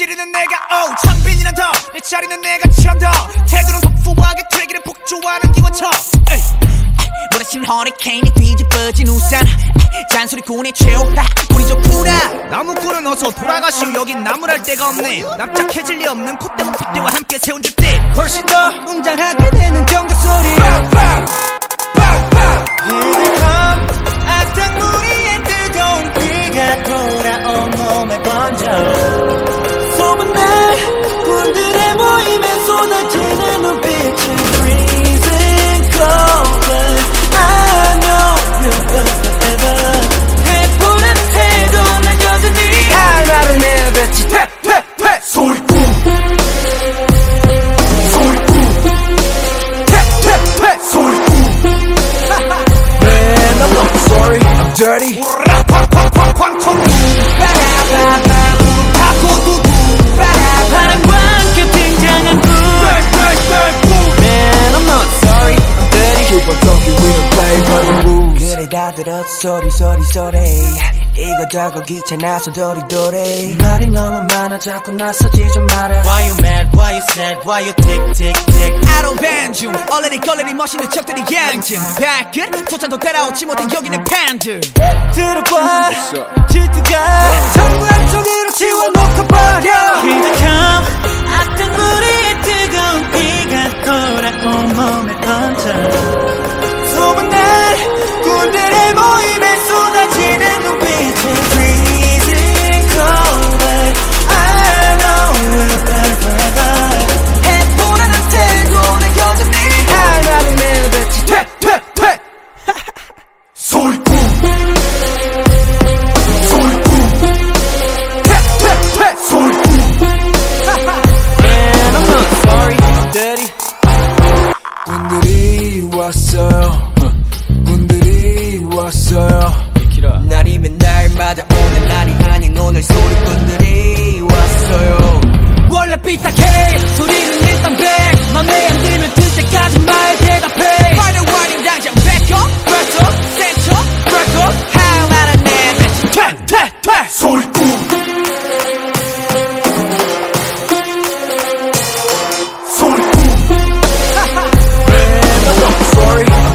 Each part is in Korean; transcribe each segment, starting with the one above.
지르는 내가 오! 창빈이란 더내 자리는 내가 참더! 태도는 폭fu하게 되기를 폭주하는 기관총 에이. 허리케인이 뒤집어진 우산. 잔소리꾼의 최후 우리 좋구나. 나무꾼은 어서 돌아가시오. 여긴 나무랄 데가 없네. 납작해질 리 없는 콧대와 핏대와 함께 세운 주택 훨씬 더 웅장하게 되는 경적 소리. 악당무리 dirty 바람과 함께 등장한 군 Man I'm not sorry I'm dirty Keep on talking, we don't play by the rules. 그래 다 들었어 소리 소리 소리 이거저거 귀찮아서 도리도리. 말이 너무 많아 자꾸 나서지 좀 마라 Why you mad, why you sad, why you tick tick tick? I don't ban 중 얼레리 걸레리 멋있는 척들이 양증 발끝 소찬도 따라오지 못해 여기는 팬들 들어봐. 질투가 왔어요. 군들이 왔어요. 날이면 날마다 오는 날이 아닌 오늘 소리꾼들이 왔어요 원래 삐딱해 소리는 일단 백 맘에 안 들면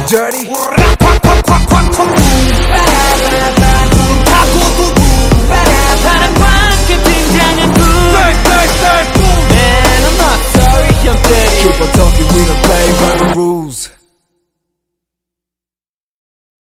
dirty.